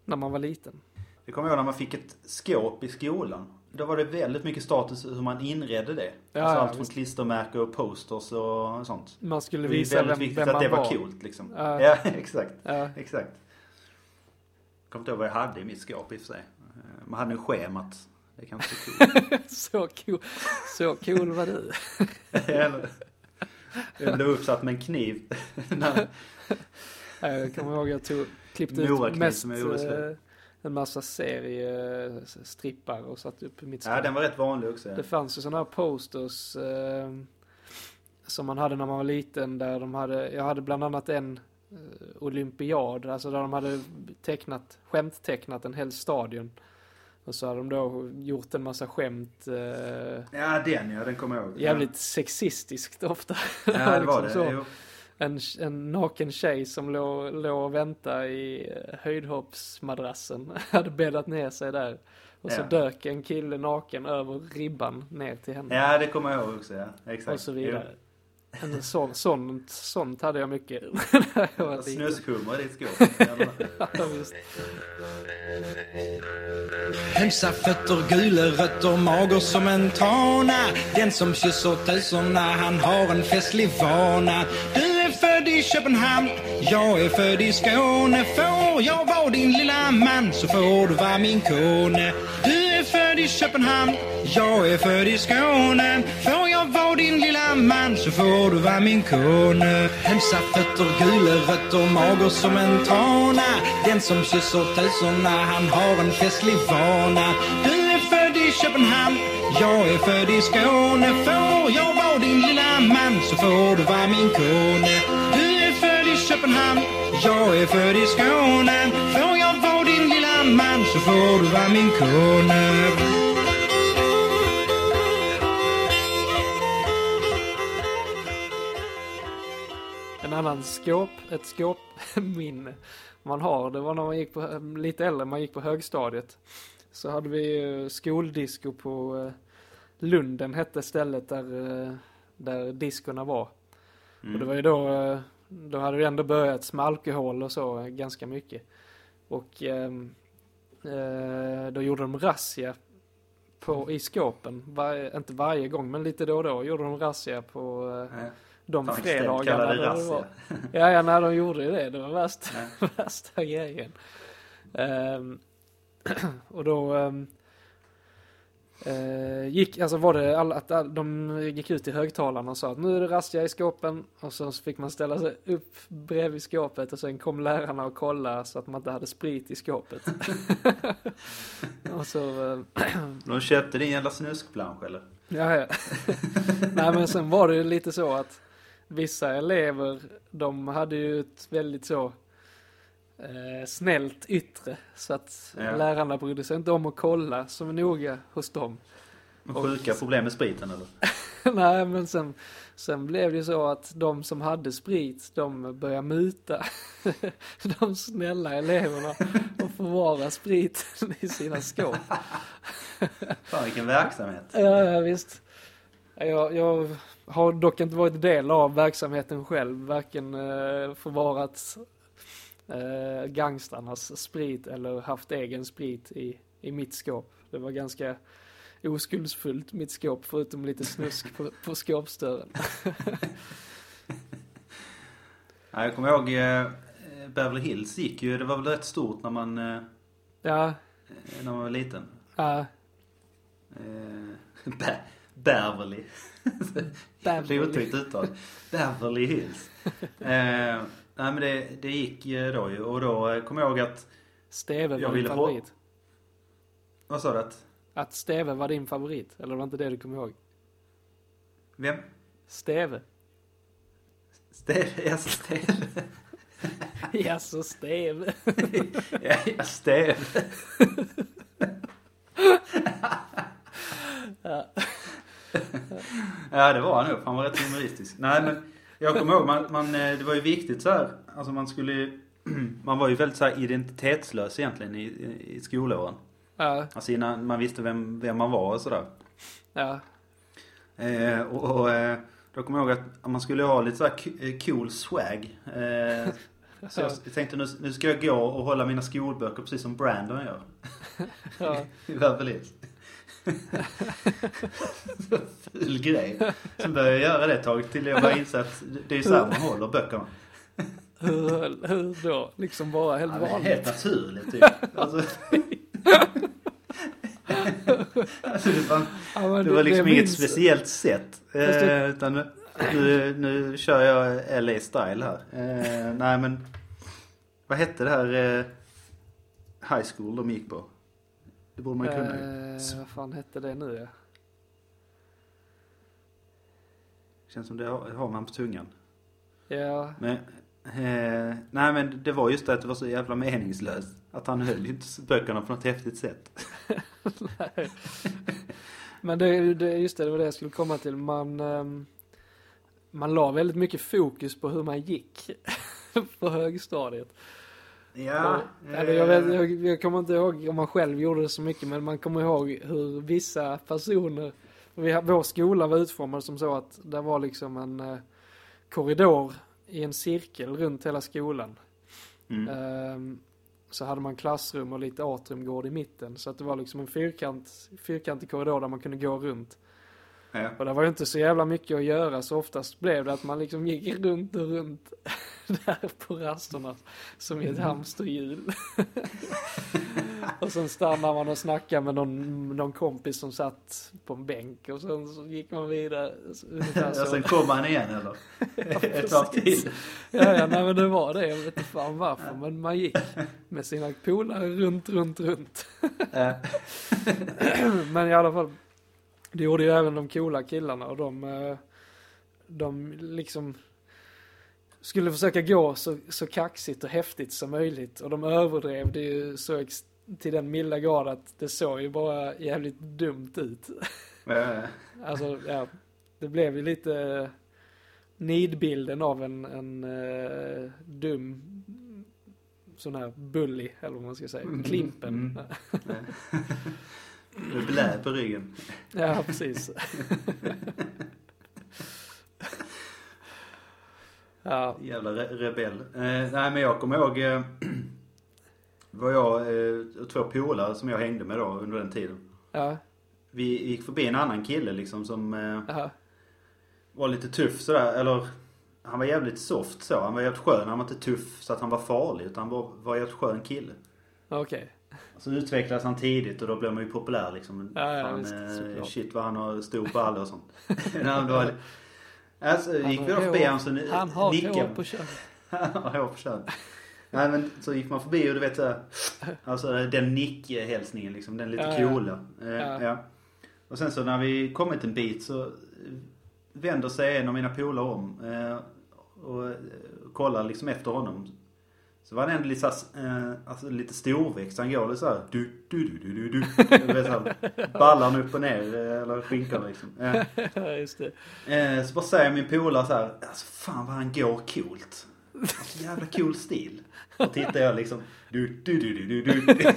När man var liten. Det kommer jag ihåg när man fick ett skåp i skolan. Då var det väldigt mycket status hur man inredde det. Ja, alltså ja, allt från visst. klistermärken och posters och sånt. Man skulle Det är visa väldigt vem, viktigt vem att man det var, var. coolt liksom. Ja. Ja, exakt. Exakt. Jag kommer inte ihåg vad jag hade i mitt skåp i och för sig. Man hade en schemat. Det är kanske så coolt. Så cool. Så cool var du. Jag blev uppsatt med en kniv. Jag kommer ihåg jag tog, klippte ut mest en massa seriestrippar och satte upp i mitt skåp. Ja, den var rätt vanlig också. Det fanns ju sådana här posters eh, som man hade när man var liten där de hade, jag hade bland annat en eh, olympiad, alltså där de hade tecknat, skämttecknat en hel stadion. Och så hade de då gjort en massa skämt, eh, Ja, den ja, den kommer jag ihåg. jävligt sexistiskt ofta. Ja, det var Liksom det. En, en naken tjej som låg, låg och väntade i eh, höjdhoppsmadrassen hade bäddat ner sig där. Och så Ja. dök en kille naken över ribban ner till henne. Ja, det kommer jag ihåg också. Ja. Exakt. och så vidare. Jo. En sån, sånt, sånt hade jag mycket. Snuskhummer i ditt skåp. Ja, visst. Hälsa fötter, gula rötter, mager som en trana Den som kysser töserna, han har en festlig vana Du i Köpenhamn, jag är född i Skåne Får jag vara din lilla man så får du vara min kone. Du är född i Köpenhamn, jag är född i Skåne. Får jag vara din lilla man så får du vara min kone. Hälsa fötter, gula rötter, mager som en trana Den som kysser töserna, han har en festlig vana. Du är född i Köpenhamn, jag är född i Skåne. Får jag vara din lilla man så får du vara min kone Köpenhamn, jag är född i Skåne. Får jag vara din lilla man så får du vara min kone. En annan skåp, ett skåpminne man har, det var när man gick på, lite äldre, man gick på högstadiet. Så hade vi skoldisco på eh, Lunden hette stället där, eh, där diskorna var. Och det var ju då, eh, då hade vi ändå börjat med alkohol och så ganska mycket. Och ehm, eh, då gjorde de razzia på, i skåpen. Var, inte varje gång men lite då och då gjorde de razzia på eh, Ja. de Fan, fredagarna. det razzia. var- Ja, ja, när de gjorde det. Det var värsta, värsta grejen. Ehm, och då ehm, eh, gick, alltså var det all, att all, de gick ut i högtalarna och sa att nu är det razzia i skåpen. Och så fick man ställa sig upp bredvid skåpet och sen kom lärarna och kollade så att man inte hade sprit i skåpet. och så, eh, De köpte din jävla snuskplansch eller? Ja, ja. Nej men sen var det ju lite så att vissa elever, de hade ju ett väldigt så eh, snällt yttre. Så att Ja. lärarna brydde sig inte om att kolla så noga hos dem. Sjuka problem med spriten eller? Nej men sen, sen blev det ju så att de som hade sprit, de började muta de snälla eleverna och förvara spriten i sina skåp. Fan vilken verksamhet. Ja, ja visst. Jag, jag har dock inte varit del av verksamheten själv. Varken eh, förvarat eh, gangstrarnas sprit eller haft egen sprit i, i mitt skåp. Det var ganska oskuldsfullt mitt skåp förutom lite snusk på, på skåpsdörren. Ja, jag kommer ihåg eh, Beverly Hills gick ju, det var väl rätt stort när man, eh, Ja, när man var liten. ja, Eh, Be- Beverly. Det är Beverly. otäckt uttal. Beverly Hills. Nej men det, det gick då ju och då eh, kommer jag ihåg att, Steve var din favorit. vad sa du att, Att Steve var din favorit, eller var inte det du kom ihåg? vem? Steve. Steve, alltså Steve. Jaså, Steve. ja, ja, Steve. ja det var han nog, han var rätt humoristisk. Nej men, jag kommer ihåg, man, man, eh, det var ju viktigt så här. alltså man skulle ju- man var ju väldigt så här identitetslös egentligen i, i, skolåren. Ja, Alltså innan man visste vem, vem man var och sådär. ja, Eh, och och eh, då kommer jag ihåg att man skulle ha lite så här eh, cool swag. Eh, så jag tänkte nu, nu ska jag gå och hålla mina skolböcker precis som Brandon gör. ja. I Beverly Hills. Ful grej. Sen började jag göra det ett tag till jag bara insåg att det är så här man håller böckerna. Hur, hur då? Liksom bara helt Ja, det vanligt? helt naturligt typ. Alltså, alltså det var, Ja, men det var liksom inget minns- speciellt sätt. Det- Eh, utan nu, nu, nu kör jag LA style här. Eh, nej men, vad hette det här eh, high school de gick på? Det borde man ju kunna ju. Eh, vad fan hette det nu ja? Känns som det har, har man på tungan. Ja, Men, eh, nej men det var just det att det var så jävla meningslöst. Att han höll ju inte böckerna på något häftigt sätt. men det, det, just det, det var det jag skulle komma till. Man, ehm, man la väldigt mycket fokus på hur man gick på högstadiet. Ja. Och, eller jag, vet, jag, jag kommer inte ihåg om man själv gjorde det så mycket, men man kommer ihåg hur vissa personer, vi, vår skola var utformad som så att det var liksom en eh, korridor i en cirkel runt hela skolan. Mm. Ehm, så hade man klassrum och lite atriumgård i mitten. Så att det var liksom en fyrkant, fyrkantig korridor där man kunde gå runt. Ja. Och det var ju inte så jävla mycket att göra så oftast blev det att man liksom gick runt och runt där på rasterna som i ett hamsterhjul. och sen stannade man och snackade med någon, någon kompis som satt på en bänk och sen så gick man vidare. så- Och sen kom han igen eller? Ett varv till. Ja, ja, nej men det var det. Jag vet inte fan varför. Men man gick med sina polare runt, runt, runt. Ja. Men i alla fall. Det gjorde ju även de coola killarna och de, eh, de liksom skulle försöka gå så, så kaxigt och häftigt som möjligt. Och de överdrev det ju så till den milda grad att det såg ju bara jävligt dumt ut. Ja. Alltså, ja. Det blev ju lite nidbilden av en, en eh, dum sån här bully, eller vad man ska säga. Mm. Klimpen. Mm. Med blä på ryggen. Ja, precis. ja, Jävla re rebell. Eh, nej men jag kommer ihåg. Eh, var jag eh, och två polare som jag hängde med då under den tiden. ja, Vi gick förbi en annan kille liksom som eh, var lite tuff sådär. Eller han var jävligt soft så. Han var jävligt skön. Han var inte tuff så att han var farlig. Utan han var, var jävligt skön kille. okej. Så utvecklades han tidigt och då blev man ju populär liksom. Ja, ja, Fan, visst, eh, shit vad han har stor balle och sånt. Var, alltså, gick vi då förbi honom så Han har hår på kön. Han har hår på kön. Nej men så gick man förbi och du vet så här, Alltså den nick-hälsningen liksom. Den lite Ja, ja. coola. Eh, Ja. ja. Och sen så när vi kommit en bit så vänder sig en av mina polare om. Eh, och kollar liksom efter honom. Så var han ändå lite, så här, eh, alltså lite storväxt. Han går lite såhär du, du, du, du, du, du. Du vet ballan upp och ner. eh, Eller skinkan liksom. Eh, Ja, just det. Eh, så bara säger min polare så här, alltså fan vad han går coolt. Alltså, jävla cool stil. Och tittar jag liksom, du, du, du, du, du, du.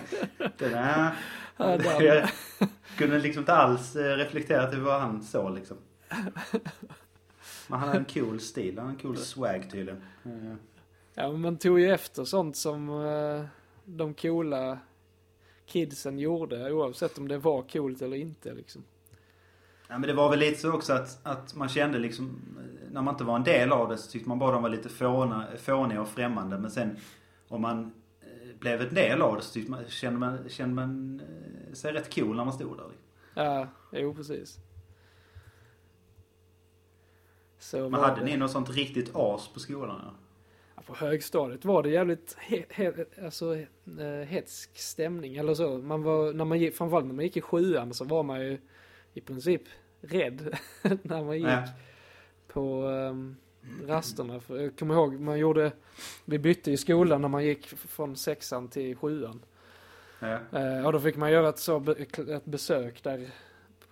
Den här, jag kunde liksom inte alls eh, reflektera till vad han såg liksom. Men han hade en cool stil, han hade en cool swag tydligen. Eh, Ja, men man tog ju efter sånt som eh, de coola kidsen gjorde, oavsett om det var coolt eller inte liksom. Ja men det var väl lite så också att, att man kände liksom, eh, när man inte var en del av det så tyckte man bara de var lite fåna, fåniga och främmande. Men sen om man eh, blev en del av det så man, kände man, kände man eh, sig rätt cool när man stod där. liksom. Ja, jo precis. Så Men hade det. ni något sånt riktigt as på skolan? Ja? Ja, på högstadiet var det jävligt he, he, alltså, eh, hetsk stämning eller så. Man var, när man gick, framförallt när man gick i sjuan så var man ju i princip rädd när man gick Ja. på um, rasterna. För jag kommer ihåg, man gjorde, vi bytte i skolan när man gick från sexan till sjuan. Ja. Eh, och då fick man göra ett, så, ett besök där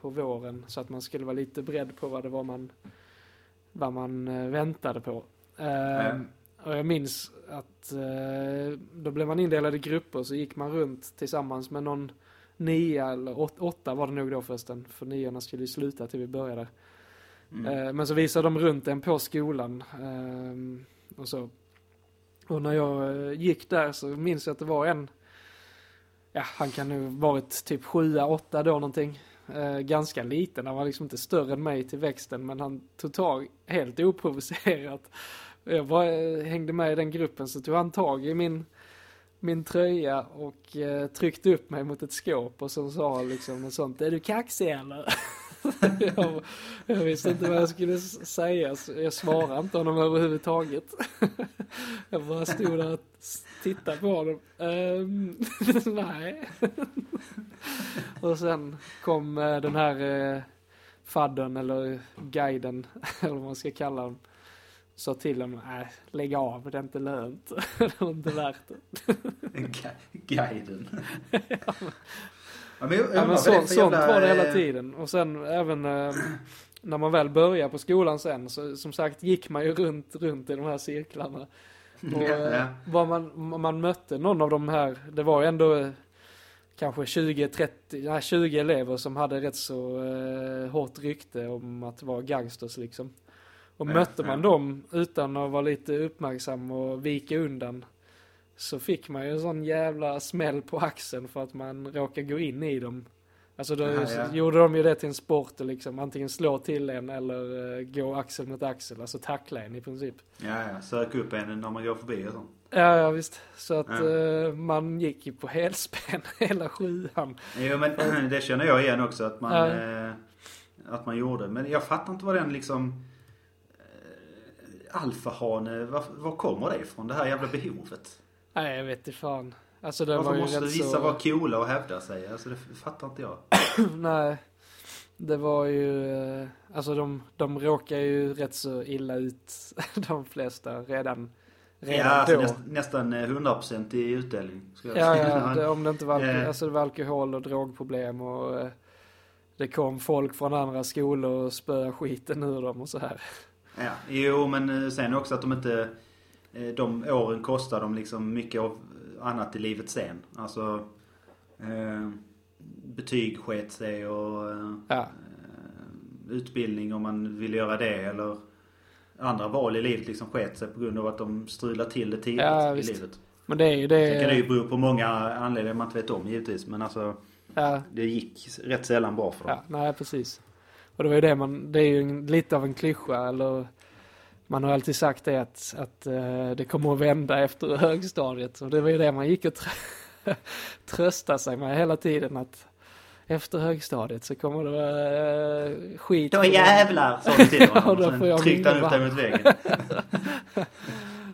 på våren så att man skulle vara lite beredd på vad det var man, vad man eh, väntade på. Eh, Och jag minns att eh, då blev man indelad i grupper så gick man runt tillsammans med någon nia eller åt, åtta var det nog då förresten. För niorna skulle ju sluta till vi började. Mm. Eh, men så visade de runt en på skolan. ehm, och så. Och när jag eh, gick där så minns jag att det var en, ja han kan nu varit typ sjua, åtta då någonting. Eh, ganska liten, han var liksom inte större än mig till växten men han tog tag helt oprovocerat. Jag bara eh, hängde med i den gruppen så tog han tag i min, min tröja och eh, tryckte upp mig mot ett skåp och så sa han liksom något sånt, är du kaxig eller? jag, jag visste inte vad jag skulle säga så jag svarade inte honom överhuvudtaget. jag bara stod där och tittade på honom. Ehm, nej. och sen kom eh, den här eh, faddern eller guiden eller vad man ska kalla honom. Sa till honom, nej lägg av, det är inte lönt. det var inte värt det. Gu- Guiden. ja, men jag Ja, men så, är för sånt jävla, var det hela eh, tiden. Och sen även eh, när man väl började på skolan sen så som sagt gick man ju runt, runt i de här cirklarna. Och Ja, eh, ja. vad man, man mötte någon av de här, det var ju ändå eh, kanske 20-30, nej 20 elever som hade rätt så eh, hårt rykte om att vara gangsters liksom. Och Ja, mötte man ja. dem utan att vara lite uppmärksam och vika undan så fick man ju en sån jävla smäll på axeln för att man råkade gå in i dem. Alltså då Ja, gjorde de ju det till en sport och liksom antingen slå till en eller uh, gå axel mot axel, alltså tackla en i princip. Ja, ja. Sök upp en när man går förbi och sånt. Ja, ja visst. Så att Ja. eh, man gick ju på helspänn hela sjuan. Jo men det känner jag igen också att man, Ja. eh, att man gjorde. Men jag fattar inte vad den liksom eh, Alfahane, var, var kommer det ifrån? Det här jävla behovet? Nej, jag vet inte fan. Alltså det Varför var måste vissa så... vara coola och hävda sig? Alltså det fattar inte jag. Nej. Det var ju, eh, alltså de, de råkar ju rätt så illa ut, de flesta, redan, redan ja, alltså då. näst, nästan eh, 100% i utdelning. Ja, ja det, om det inte var, Eh. alltså det var alkohol och drogproblem och eh, det kom folk från andra skolor och spöade skiten ur dem och så här. Ja, jo men eh, sen också att de inte... eh, De åren kostar dem liksom mycket av annat i livet sen. Alltså... Eh, betyg sket sig och... Eh, Ja, eh, utbildning om man vill göra det eller... Andra val i livet liksom sket sig på grund av att de strular till det tidigt Ja, i visst. livet. men det är ju Sen kan det ju det. bero på många anledningar man inte vet om givetvis. Men alltså Ja, det gick rätt sällan bra för dem. ja, nej precis. Och det var ju det man, det är ju en, lite av en klyscha eller man har alltid sagt det att, att eh, det kommer att vända efter högstadiet. Och det var ju det man gick och trö- tröstade sig med hela tiden att efter högstadiet så kommer det vara eh, skit. Då jävlar sa du till Ja, honom. och sen tryckte han upp dig mot väggen.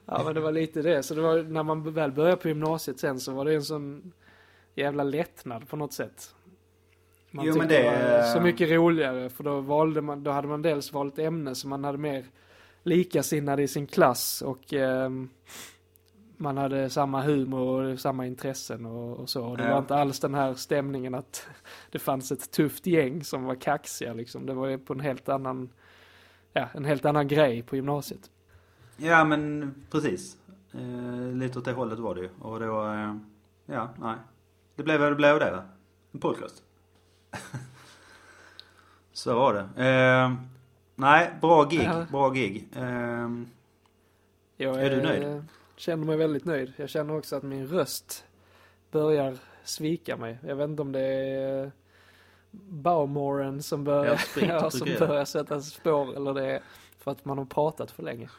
Ja men det var lite det. Så det var när man väl började på gymnasiet sen så var det en sån jävla lättnad på något sätt. Man Jo, men tyckte det- var så mycket roligare för då valde man, då hade man dels valt ämne så man hade mer likasinnade i sin klass och ehm, man hade samma humor och samma intressen och, och så. Och det Ja. var inte alls den här stämningen att det fanns ett tufft gäng som var kaxiga liksom. Det var ju på en helt annan, ja, en helt annan grej på gymnasiet. Ja men precis. Eh, lite åt det hållet var det ju. Och då, eh, ja, nej. Det blev vad det blev det. En podcast. Så var det. Eh, nej, bra gig. Ja. Bra gig. Eh, Jag Är du nöjd? känner mig väldigt nöjd. Jag känner också att min röst börjar svika mig. Jag vet inte om det är Baumoren som börjar, Ja, som jag. börjar sätta spår eller det är för att man har pratat för länge.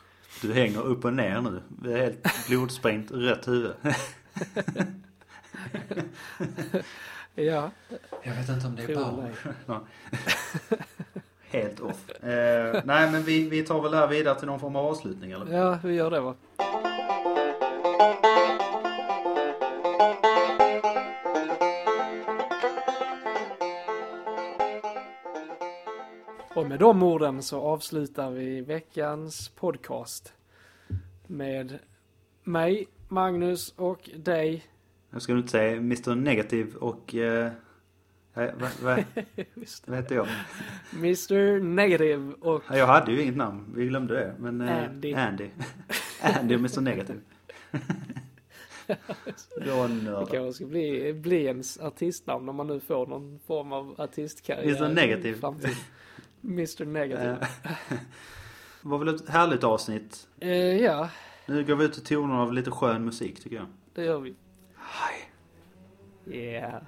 du hänger upp och ner nu. Det är helt blodsprängt rött huvud. Ja, Jag vet inte om det tror mig. Helt off. Eh, nej men vi, vi tar väl det här vidare till någon form av avslutning eller? Ja, vi gör det va. Och med de orden så avslutar vi veckans podcast. Med mig, Magnus och dig. Jag ska inte säga Mr Negativ och... Eh, vad, vad, vad, heter jag? Mr Negative och Ja, Jag hade ju inget namn, vi glömde det. Men, eh, Andy. Andy. Andy och Mr Negativ. Det kanske ska bli, bli ens artistnamn om man nu får någon form av artistkarriär. Mr. Framtiden. Mr Negative. Eh, Det var väl ett härligt avsnitt. Eh, ja, Nu går vi ut i tonerna av lite skön musik tycker jag. det gör vi. Hej. Yeah.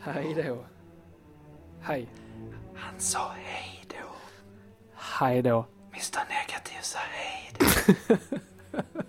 Hej då. Hej. Han sa hej då. Hej då. Mr Negativ sa hej då.